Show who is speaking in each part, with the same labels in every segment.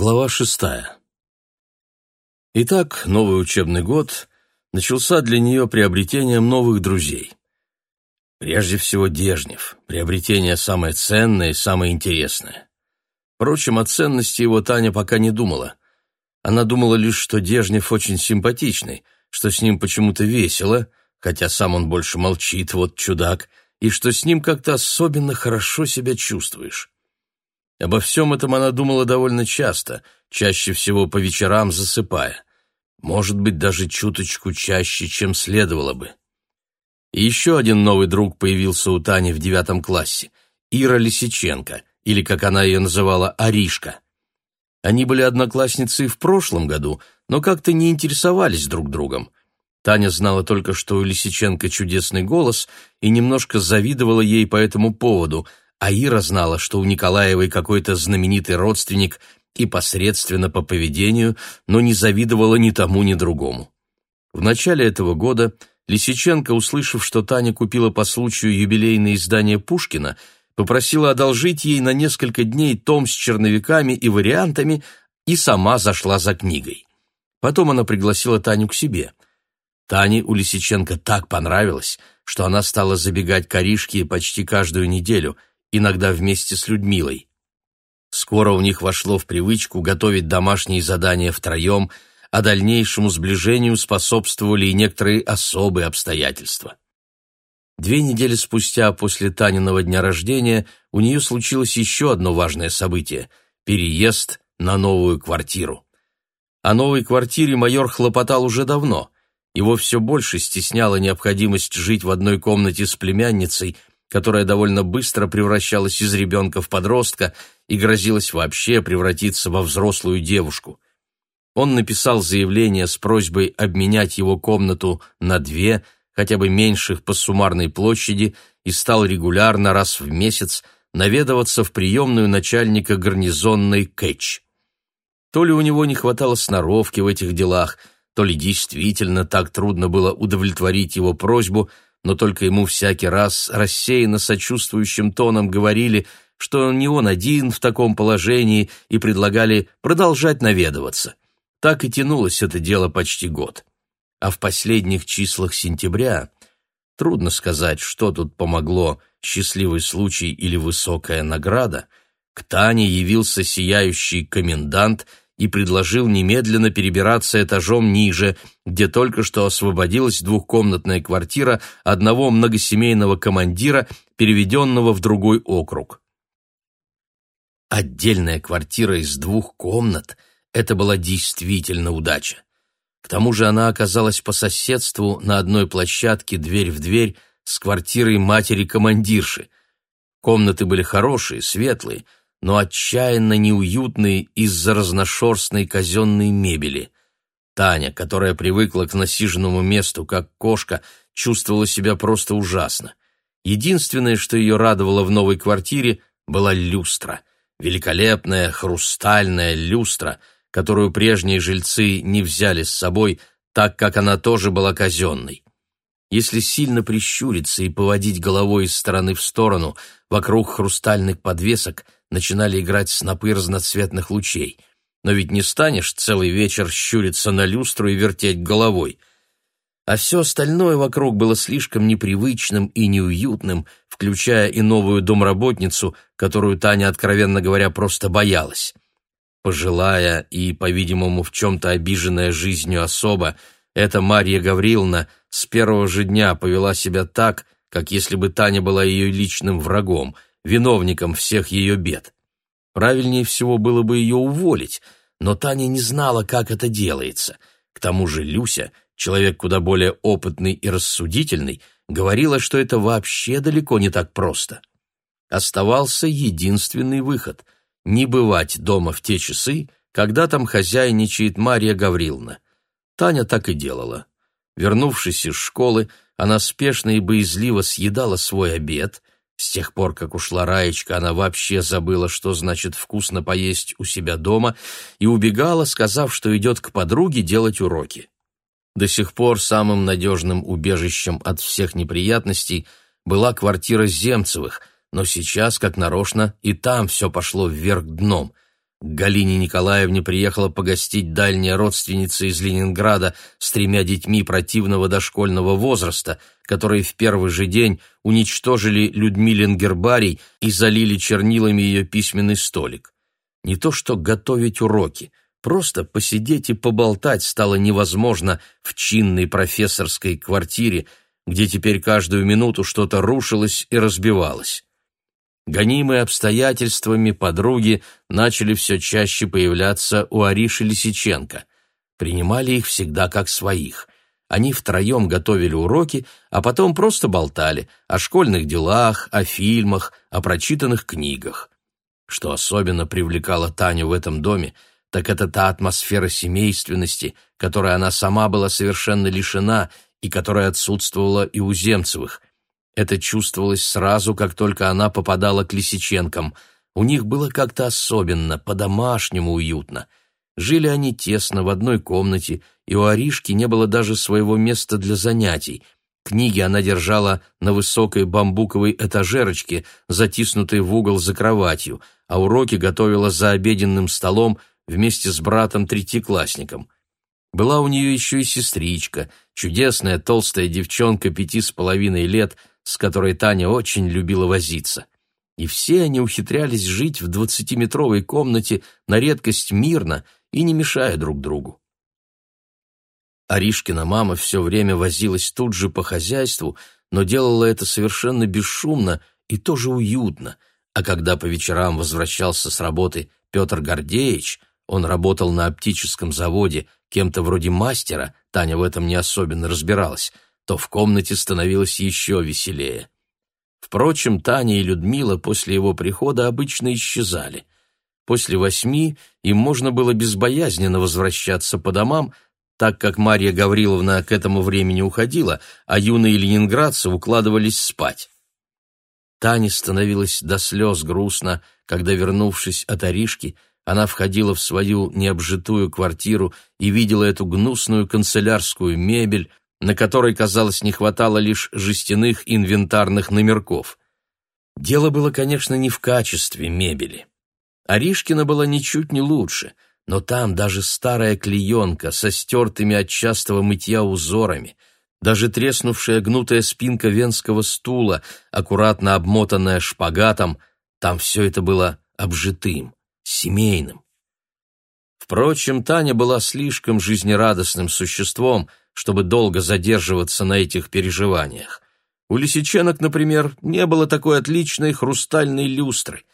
Speaker 1: Глава шестая. Итак, новый учебный год начался для нее приобретением новых друзей. Прежде всего, Дежнев. Приобретение самое ценное и самое интересное. Впрочем, о ценности его Таня пока не думала. Она думала лишь, что Дежнев очень симпатичный, что с ним почему-то весело, хотя сам он больше молчит, вот чудак, и что с ним как-то особенно хорошо себя чувствуешь. Обо всем этом она думала довольно часто, чаще всего по вечерам засыпая. Может быть, даже чуточку чаще, чем следовало бы. И еще один новый друг появился у Тани в девятом классе — Ира Лисиченко, или, как она ее называла, Аришка. Они были одноклассницы в прошлом году, но как-то не интересовались друг другом. Таня знала только, что у Лисиченко чудесный голос и немножко завидовала ей по этому поводу — Аира знала, что у Николаевой какой-то знаменитый родственник и посредственно по поведению, но не завидовала ни тому, ни другому. В начале этого года Лисиченко, услышав, что Таня купила по случаю юбилейное издание Пушкина, попросила одолжить ей на несколько дней том с черновиками и вариантами и сама зашла за книгой. Потом она пригласила Таню к себе. Тане у Лисиченко так понравилось, что она стала забегать к Аришке почти каждую неделю – иногда вместе с Людмилой. Скоро у них вошло в привычку готовить домашние задания втроем, а дальнейшему сближению способствовали и некоторые особые обстоятельства. Две недели спустя после Таниного дня рождения у нее случилось еще одно важное событие – переезд на новую квартиру. О новой квартире майор хлопотал уже давно. Его все больше стесняла необходимость жить в одной комнате с племянницей – которая довольно быстро превращалась из ребенка в подростка и грозилась вообще превратиться во взрослую девушку. Он написал заявление с просьбой обменять его комнату на две, хотя бы меньших по суммарной площади, и стал регулярно раз в месяц наведываться в приемную начальника гарнизонной Кэтч. То ли у него не хватало сноровки в этих делах, то ли действительно так трудно было удовлетворить его просьбу – но только ему всякий раз рассеянно сочувствующим тоном говорили, что не он один в таком положении и предлагали продолжать наведываться. Так и тянулось это дело почти год. А в последних числах сентября трудно сказать, что тут помогло, счастливый случай или высокая награда, к Тане явился сияющий комендант – и предложил немедленно перебираться этажом ниже, где только что освободилась двухкомнатная квартира одного многосемейного командира, переведенного в другой округ. Отдельная квартира из двух комнат — это была действительно удача. К тому же она оказалась по соседству на одной площадке дверь в дверь с квартирой матери командирши. Комнаты были хорошие, светлые — но отчаянно неуютный из-за разношерстной казенной мебели. Таня, которая привыкла к насиженному месту, как кошка, чувствовала себя просто ужасно. Единственное, что ее радовало в новой квартире, была люстра. Великолепная хрустальная люстра, которую прежние жильцы не взяли с собой, так как она тоже была казенной. Если сильно прищуриться и поводить головой из стороны в сторону, вокруг хрустальных подвесок – начинали играть снопы разноцветных лучей. Но ведь не станешь целый вечер щуриться на люстру и вертеть головой. А все остальное вокруг было слишком непривычным и неуютным, включая и новую домработницу, которую Таня, откровенно говоря, просто боялась. Пожилая и, по-видимому, в чем-то обиженная жизнью особа, эта Марья Гавриловна с первого же дня повела себя так, как если бы Таня была ее личным врагом — виновником всех ее бед. Правильнее всего было бы ее уволить, но Таня не знала, как это делается. К тому же Люся, человек куда более опытный и рассудительный, говорила, что это вообще далеко не так просто. Оставался единственный выход — не бывать дома в те часы, когда там хозяйничает Марья Гавриловна. Таня так и делала. Вернувшись из школы, она спешно и боязливо съедала свой обед, с тех пор, как ушла Раечка, она вообще забыла, что значит вкусно поесть у себя дома, и убегала, сказав, что идет к подруге делать уроки. До сих пор самым надежным убежищем от всех неприятностей была квартира Земцевых, но сейчас, как нарочно, и там все пошло вверх дном — Галине Николаевне приехала погостить дальняя родственница из Ленинграда с тремя детьми противного дошкольного возраста, которые в первый же день уничтожили Людмилен гербарий и залили чернилами ее письменный столик. Не то что готовить уроки, просто посидеть и поболтать стало невозможно в чинной профессорской квартире, где теперь каждую минуту что-то рушилось и разбивалось. Гонимые обстоятельствами подруги начали все чаще появляться у Ариши Лисиченко. Принимали их всегда как своих. Они втроем готовили уроки, а потом просто болтали о школьных делах, о фильмах, о прочитанных книгах. Что особенно привлекало Таню в этом доме, так это та атмосфера семейственности, которой она сама была совершенно лишена и которая отсутствовала и у Земцевых. Это чувствовалось сразу, как только она попадала к Лисиченкам. У них было как-то особенно, по-домашнему уютно. Жили они тесно, в одной комнате, и у Аришки не было даже своего места для занятий. Книги она держала на высокой бамбуковой этажерочке, затиснутой в угол за кроватью, а уроки готовила за обеденным столом вместе с братом-третьеклассником. Была у нее еще и сестричка, чудесная толстая девчонка пяти с половиной лет – с которой Таня очень любила возиться. И все они ухитрялись жить в двадцатиметровой комнате на редкость мирно и не мешая друг другу. Аришкина мама все время возилась тут же по хозяйству, но делала это совершенно бесшумно и тоже уютно, а когда по вечерам возвращался с работы Петр Гордеевич, он работал на оптическом заводе, кем-то вроде мастера, Таня в этом не особенно разбиралась, то в комнате становилось еще веселее. Впрочем, Таня и Людмила после его прихода обычно исчезали. После восьми им можно было безбоязненно возвращаться по домам, так как Марья Гавриловна к этому времени уходила, а юные ленинградцы укладывались спать. Тане становилось до слез грустно, когда, вернувшись от Аришки, она входила в свою необжитую квартиру и видела эту гнусную канцелярскую мебель, на которой, казалось, не хватало лишь жестяных инвентарных номерков. Дело было, конечно, не в качестве мебели. Аришкина была ничуть не лучше, но там даже старая клеенка со стертыми от частого мытья узорами, даже треснувшая гнутая спинка венского стула, аккуратно обмотанная шпагатом, там все это было обжитым, семейным. Впрочем, Таня была слишком жизнерадостным существом — чтобы долго задерживаться на этих переживаниях. У лисиченок, например, не было такой отличной хрустальной люстры.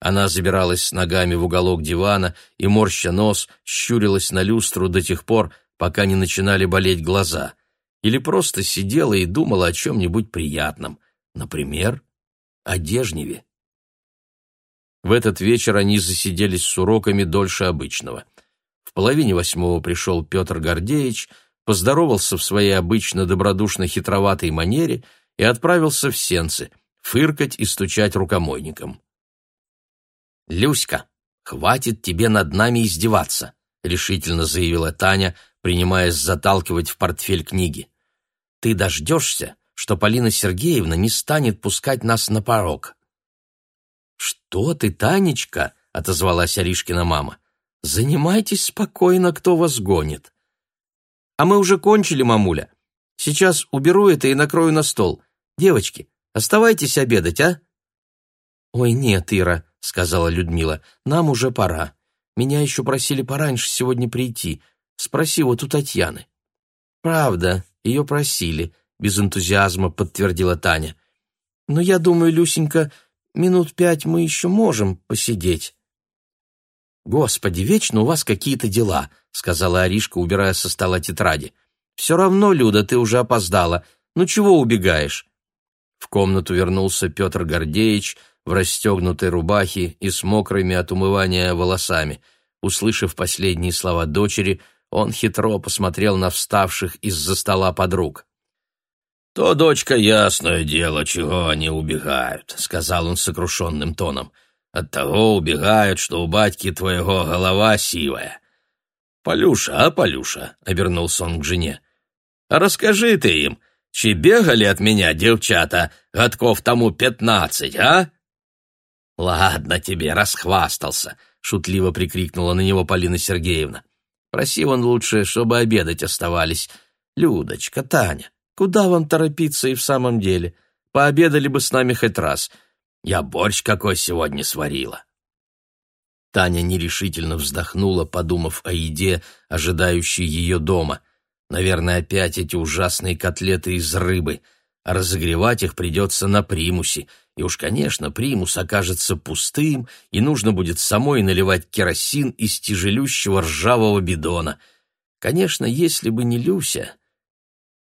Speaker 1: Она забиралась с ногами в уголок дивана и, морща нос, щурилась на люстру до тех пор, пока не начинали болеть глаза. Или просто сидела и думала о чем-нибудь приятном. Например, о Дежневе. В этот вечер они засиделись с уроками дольше обычного. В половине восьмого пришел Петр Гордеевич — поздоровался в своей обычно добродушно-хитроватой манере и отправился в сенцы, фыркать и стучать рукомойником. «Люська, хватит тебе над нами издеваться», — решительно заявила Таня, принимаясь заталкивать в портфель книги. «Ты дождешься, что Полина Сергеевна не станет пускать нас на порог». «Что ты, Танечка?» — отозвалась Аришкина мама. «Занимайтесь спокойно, кто вас гонит. А мы уже кончили, мамуля. Сейчас уберу это и накрою на стол. Девочки, оставайтесь обедать, а? Ой, нет, Ира, сказала Людмила. Нам уже пора. Меня еще просили пораньше сегодня прийти. Спроси вот у Татьяны. Правда, ее просили, без энтузиазма подтвердила Таня. Но я думаю, Люсенька, минут пять мы еще можем посидеть. «Господи, вечно у вас какие-то дела», — сказала Аришка, убирая со стола тетради. «Все равно, Люда, ты уже опоздала. Ну чего убегаешь?» В комнату вернулся Петр Гордеевич в расстегнутой рубахе и с мокрыми от умывания волосами. Услышав последние слова дочери, он хитро посмотрел на вставших из-за стола подруг. «То, дочка, ясное дело, чего они убегают», — сказал он сокрушенным тоном. — от того убегают, что у батьки твоего голова сивая. «Полюша, а, Полюша!» — обернулся он к жене. «А расскажи ты им, чьи бегали от меня девчата, годков тому пятнадцать, а?» «Ладно тебе, расхвастался!» — шутливо прикрикнула на него Полина Сергеевна. «Проси он лучше, чтобы обедать оставались. Людочка, Таня, куда вам торопиться и в самом деле? Пообедали бы с нами хоть раз. Я борщ какой сегодня сварила!» Таня нерешительно вздохнула, подумав о еде, ожидающей ее дома. Наверное, опять эти ужасные котлеты из рыбы. А разогревать их придется на примусе. И уж, конечно, примус окажется пустым, и нужно будет самой наливать керосин из тяжелющего ржавого бидона. Конечно, если бы не Люся...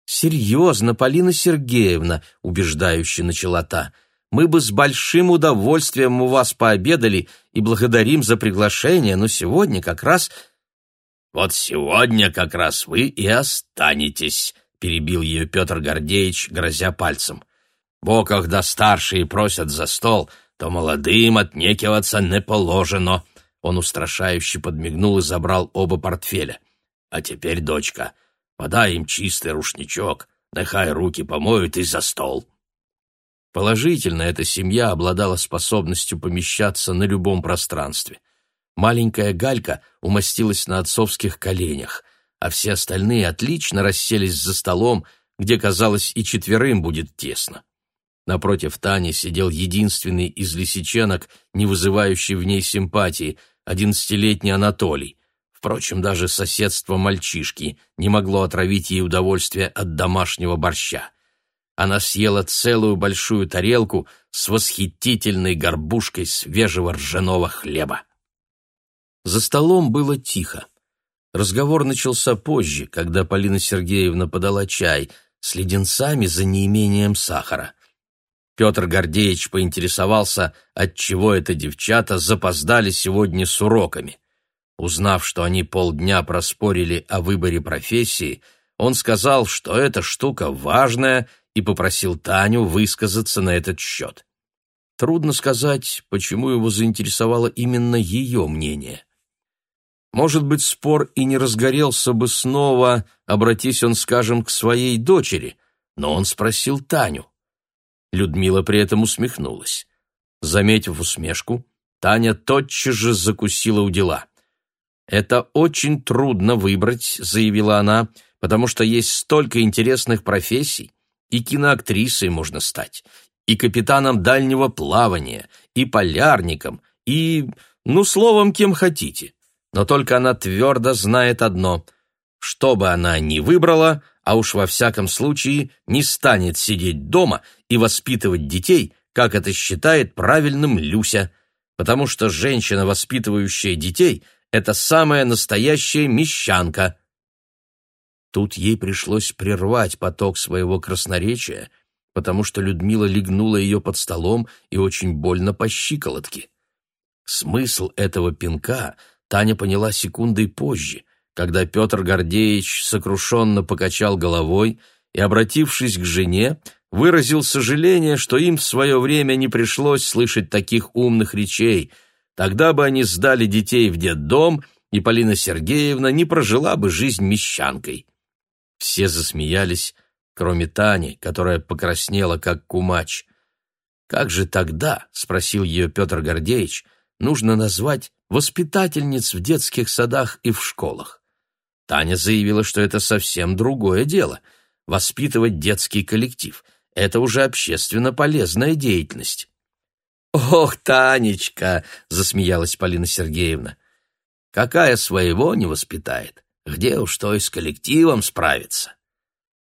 Speaker 1: «Серьезно, Полина Сергеевна», — убеждающе начала та, — мы бы с большим удовольствием у вас пообедали и благодарим за приглашение, но сегодня как раз...» «Вот сегодня как раз вы и останетесь», — перебил ее Петр Гордеевич, грозя пальцем. «Бо, когда старшие просят за стол, то молодым отнекиваться не положено». Он устрашающе подмигнул и забрал оба портфеля. «А теперь, дочка, подай им чистый рушничок, нехай руки помоют и за стол». Положительно, эта семья обладала способностью помещаться на любом пространстве. Маленькая галька умостилась на отцовских коленях, а все остальные отлично расселись за столом, где, казалось, и четверым будет тесно. Напротив Тани сидел единственный из лисиченок, не вызывающий в ней симпатии, одиннадцатилетний Анатолий. Впрочем, даже соседство мальчишки не могло отравить ей удовольствие от домашнего борща. Она съела целую большую тарелку с восхитительной горбушкой свежего ржаного хлеба. За столом было тихо. Разговор начался позже, когда Полина Сергеевна подала чай с леденцами за неимением сахара. Петр Гордеевич поинтересовался, отчего это девчата запоздали сегодня с уроками. Узнав, что они полдня проспорили о выборе профессии, он сказал, что эта штука важная и попросил Таню высказаться на этот счет. Трудно сказать, почему его заинтересовало именно ее мнение. Может быть, спор и не разгорелся бы снова, обратись он, скажем, к своей дочери, но он спросил Таню. Людмила при этом усмехнулась. Заметив усмешку, Таня тотчас же закусила у дела. «Это очень трудно выбрать», — заявила она, «потому что есть столько интересных профессий, и киноактрисой можно стать, и капитаном дальнего плавания, и полярником, и... ну, словом, кем хотите. Но только она твердо знает одно. Что бы она ни выбрала, а уж во всяком случае не станет сидеть дома и воспитывать детей, как это считает правильным Люся, потому что женщина, воспитывающая детей, это самая настоящая мещанка – Тут ей пришлось прервать поток своего красноречия, потому что Людмила легнула ее под столом и очень больно по щиколотке. Смысл этого пинка Таня поняла секундой позже, когда Петр Гордеевич сокрушенно покачал головой и, обратившись к жене, выразил сожаление, что им в свое время не пришлось слышать таких умных речей. Тогда бы они сдали детей в детдом, и Полина Сергеевна не прожила бы жизнь мещанкой. Все засмеялись, кроме Тани, которая покраснела, как кумач. «Как же тогда?» — спросил ее Петр Гордеевич. «Нужно назвать воспитательниц в детских садах и в школах». Таня заявила, что это совсем другое дело — воспитывать детский коллектив. Это уже общественно полезная деятельность. «Ох, Танечка!» — засмеялась Полина Сергеевна. «Какая своего не воспитает? Где уж и с коллективом справиться?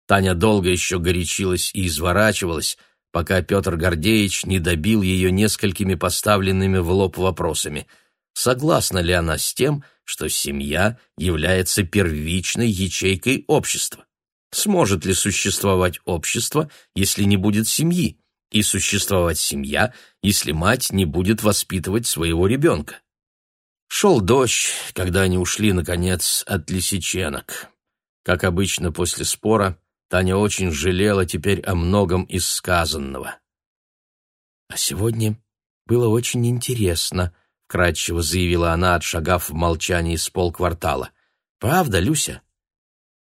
Speaker 1: Таня долго еще горячилась и изворачивалась, пока Петр Гордеевич не добил ее несколькими поставленными в лоб вопросами. Согласна ли она с тем, что семья является первичной ячейкой общества? Сможет ли существовать общество, если не будет семьи? И существовать семья, если мать не будет воспитывать своего ребенка? Шел дождь, когда они ушли, наконец, от лисиченок. Как обычно после спора, Таня очень жалела теперь о многом из сказанного. «А сегодня было очень интересно», — вкратчиво заявила она, отшагав в молчании с полквартала. «Правда, Люся?»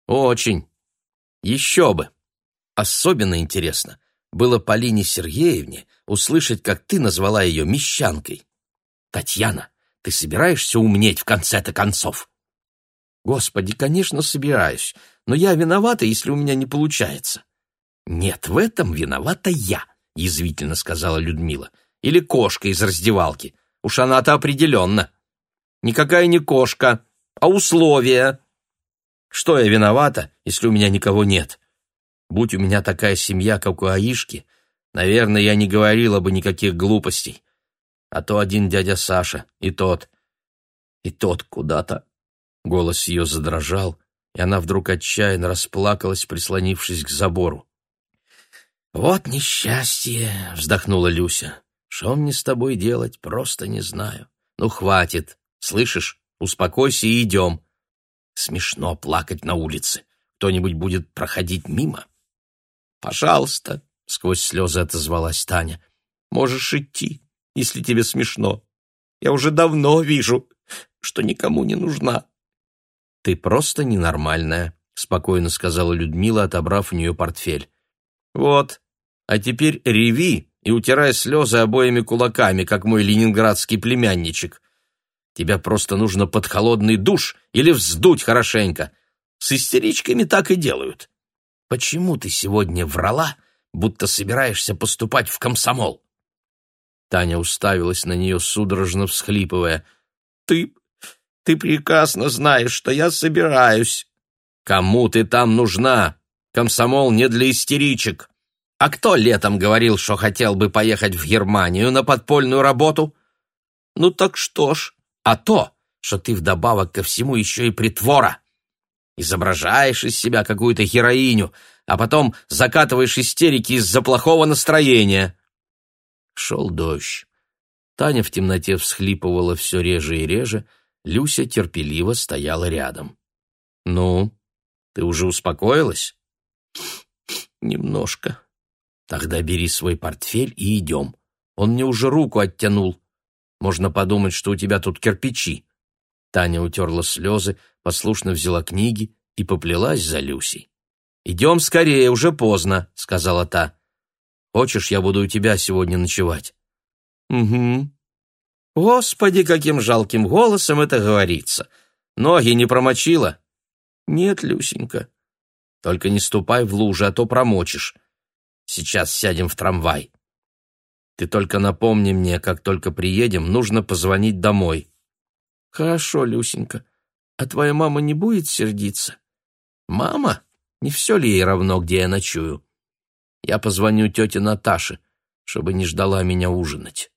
Speaker 1: «Очень. Еще бы. Особенно интересно было Полине Сергеевне услышать, как ты назвала ее мещанкой. Татьяна,
Speaker 2: ты собираешься умнеть в конце-то концов?
Speaker 1: Господи, конечно, собираюсь, но я виновата, если у меня не получается.
Speaker 2: Нет, в этом виновата я, язвительно сказала Людмила. Или кошка из раздевалки. Уж она-то определенно.
Speaker 1: Никакая не кошка, а условия. Что я виновата, если у меня никого нет? Будь у меня такая семья, как у Аишки, наверное, я не говорила бы никаких глупостей а то один дядя Саша, и тот, и тот куда-то». Голос ее задрожал, и она вдруг отчаянно расплакалась, прислонившись к забору.
Speaker 2: «Вот несчастье!» — вздохнула Люся. «Что мне с тобой делать, просто не знаю. Ну, хватит. Слышишь? Успокойся и идем. Смешно плакать на улице. Кто-нибудь будет проходить мимо?»
Speaker 1: «Пожалуйста!» — сквозь слезы отозвалась Таня. «Можешь идти если тебе смешно. Я уже давно вижу, что никому не нужна».
Speaker 2: «Ты просто ненормальная», — спокойно сказала Людмила, отобрав у нее портфель.
Speaker 1: «Вот. А теперь реви и утирай слезы обоими кулаками, как мой ленинградский племянничек. Тебя просто нужно под холодный душ или вздуть хорошенько. С истеричками так и делают.
Speaker 2: Почему ты сегодня врала, будто собираешься поступать в комсомол?»
Speaker 1: Таня уставилась на нее, судорожно всхлипывая. «Ты... ты прекрасно знаешь, что я собираюсь».
Speaker 2: «Кому ты там нужна? Комсомол не для истеричек. А кто летом говорил, что хотел бы поехать в Германию на подпольную работу?»
Speaker 1: «Ну так что ж,
Speaker 2: а то, что ты вдобавок ко всему еще и притвора. Изображаешь из себя какую-то героиню, а потом закатываешь истерики из-за плохого настроения». Шел дождь. Таня в темноте всхлипывала все реже и реже, Люся терпеливо стояла рядом. «Ну, ты уже успокоилась?»
Speaker 1: «Немножко».
Speaker 2: «Тогда бери свой портфель и идем. Он мне уже руку оттянул. Можно подумать, что у тебя тут кирпичи». Таня утерла слезы, послушно взяла книги и поплелась за Люсей. «Идем скорее, уже поздно», — сказала та. Хочешь, я буду у тебя сегодня ночевать?»
Speaker 1: «Угу». «Господи, каким жалким голосом это говорится! Ноги не промочила?»
Speaker 2: «Нет, Люсенька. Только не ступай в лужи, а то промочишь. Сейчас сядем в трамвай. Ты только напомни мне, как только приедем, нужно позвонить домой».
Speaker 1: «Хорошо, Люсенька. А твоя мама не будет сердиться?»
Speaker 2: «Мама? Не все ли ей равно, где я ночую?» я позвоню тете Наташе, чтобы не ждала меня ужинать.